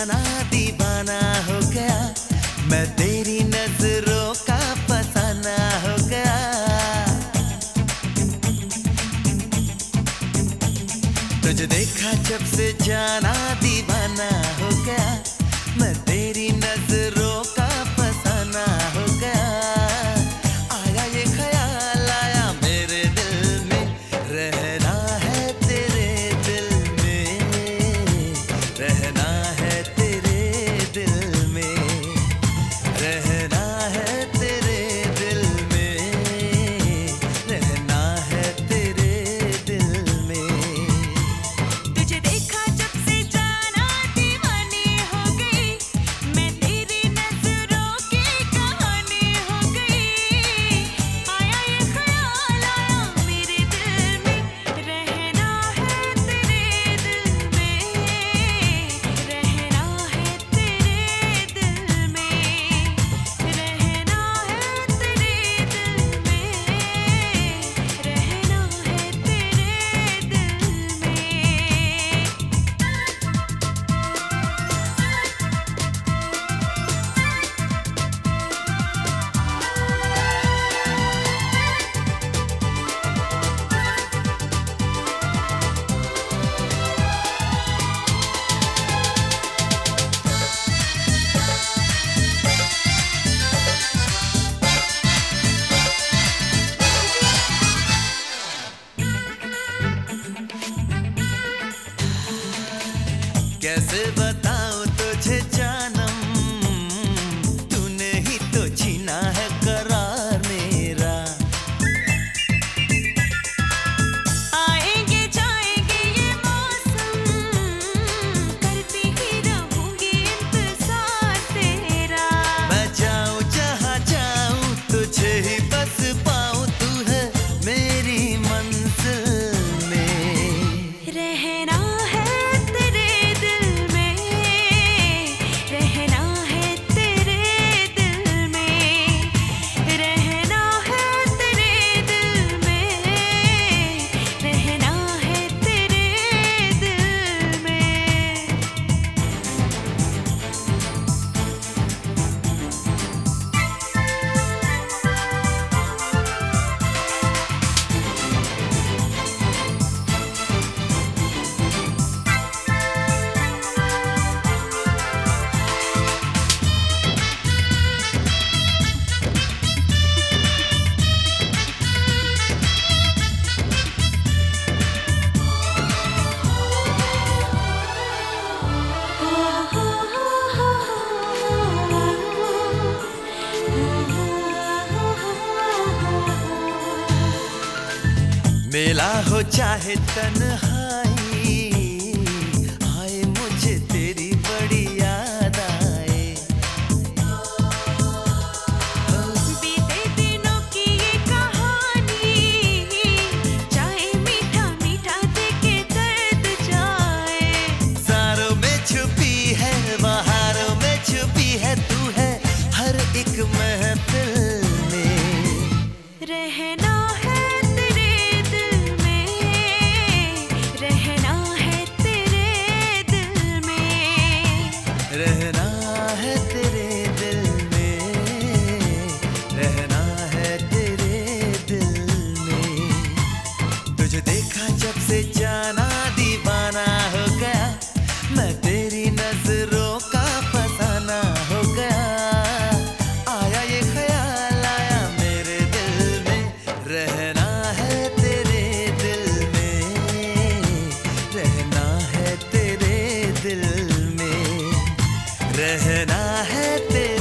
दीवाना दीवाना हो गया। मैं तेरी नज़रों का फसाना हो गया। तुझे देखा जब से जाना दीवाना। कैसे बताऊं मेला हो चाहे तन्हाई रहना है तेरे कहना है तेरे